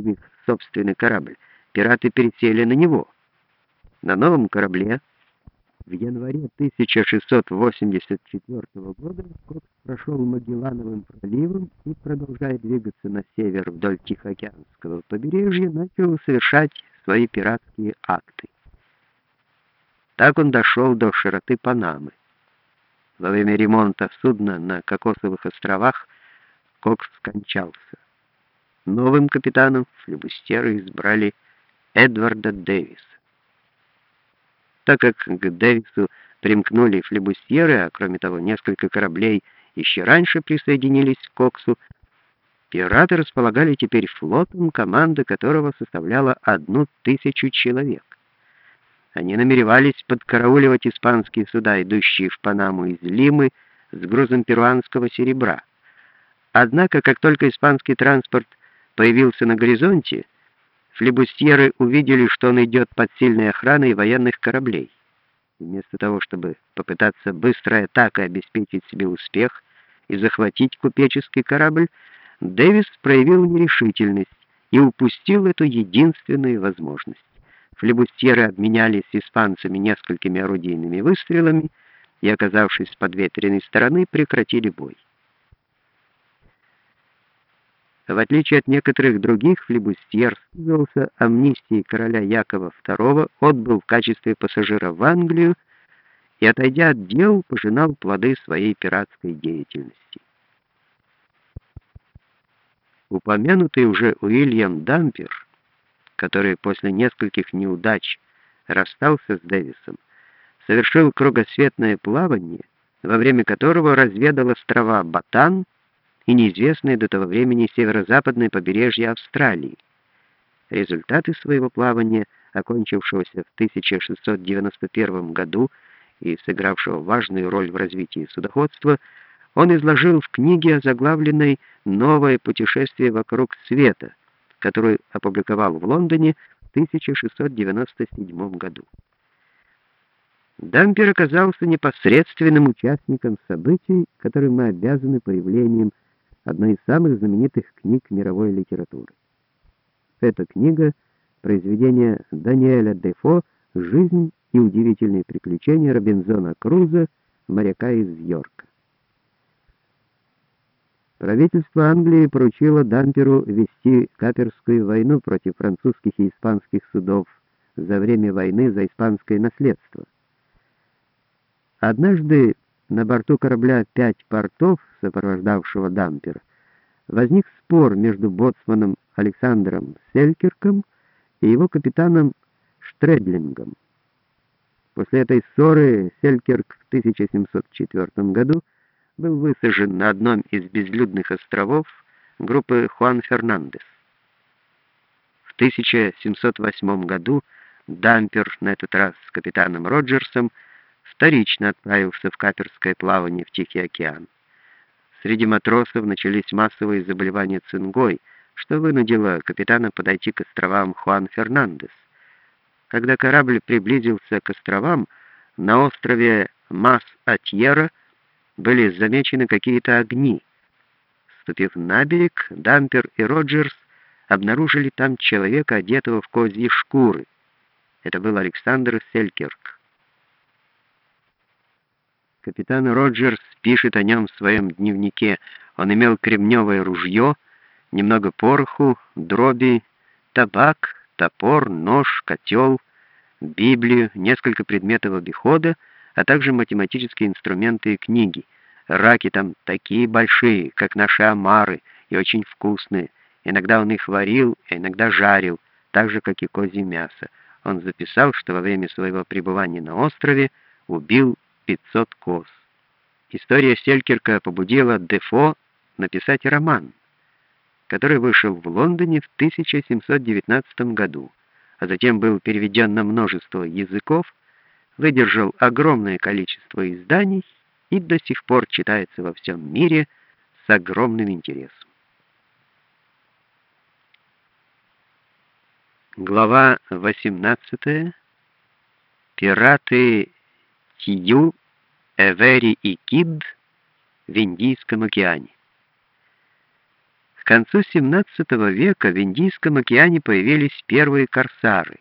их собственный корабль, пираты пересели на него. На новом корабле в январе 1684 года Кокс прошел Магеллановым проливом и, продолжая двигаться на север вдоль Тихоокеанского побережья, начал совершать свои пиратские акты. Так он дошел до широты Панамы. Во время ремонта судна на Кокосовых островах Кокс скончался. Новым капитаном флебустеры избрали Эдварда Дэвиса. Так как к Дэвису примкнули флебусьеры, а кроме того несколько кораблей еще раньше присоединились к Коксу, пираты располагали теперь флотом, команда которого составляла одну тысячу человек. Они намеревались подкарауливать испанские суда, идущие в Панаму из Лимы с грузом перуанского серебра. Однако, как только испанский транспорт появился на горизонте, флебустьеры увидели, что он идет под сильной охраной военных кораблей. Вместо того, чтобы попытаться быстрой атакой обеспечить себе успех и захватить купеческий корабль, Дэвис проявил нерешительность и упустил эту единственную возможность флебустьеры обменялись с испанцами несколькими орудийными выстрелами и, оказавшись с подветренной стороны, прекратили бой. В отличие от некоторых других, флебустьер пользовался амнистией короля Якова II, отбыл в качестве пассажира в Англию и, отойдя от дел, пожинал плоды своей пиратской деятельности. Упомянутый уже Уильям Дампер который после нескольких неудач расстался с Дэвисом, совершил кругосветное плавание, во время которого разведал острова Батан и неизвестное до того времени северо-западное побережье Австралии. Результаты своего плавания, окончившегося в 1691 году и сыгравшего важную роль в развитии судоходства, он изложил в книге, озаглавленной «Новое путешествие вокруг света», которую опубликовал в Лондоне в 1697 году. Дампер оказался непосредственным участником событий, которым мы обязаны появлением одной из самых знаменитых книг мировой литературы. Эта книга — произведение Даниэля Дефо «Жизнь и удивительные приключения Робинзона Круза, моряка из Йорка». Правительство Англии поручило Дамперу вести каперскую войну против французских и испанских судов за время войны за испанское наследство. Однажды на борту корабля «Пять портов», сопровождавшего Дампера, возник спор между боцманом Александром Селькерком и его капитаном Штредлингом. После этой ссоры Селькерк в 1704 году был высажен на одном из безлюдных островов группы Хуан Фернандес. В 1708 году Дампер, на этот раз с капитаном Роджерсом, вторично отправился в каперское плавание в Тихий океан. Среди матросов начались массовые заболевания цингой, что вынудило капитана подойти к островам Хуан Фернандес. Когда корабль приблизился к островам, на острове Мас-Атьера были замечены какие-то огни. Ступив на берег, Дампер и Роджерс обнаружили там человека, одетого в козьи шкуры. Это был Александр Селькерк. Капитан Роджерс пишет о нем в своем дневнике. Он имел кремневое ружье, немного пороху, дроби, табак, топор, нож, котел, Библию, несколько предметов обихода, а также математические инструменты и книги. Раки там такие большие, как наши омары, и очень вкусные. Иногда он их варил, а иногда жарил, так же, как и козье мясо. Он записал, что во время своего пребывания на острове убил 500 коз. История Селькерка побудила Дефо написать роман, который вышел в Лондоне в 1719 году, а затем был переведен на множество языков, выдержал огромное количество изданий и до сих пор читается во всем мире с огромным интересом. Глава 18. Пираты Тию, Эвери и Кид в Индийском океане. концу XVII века в Индийском океане появились первые корсары.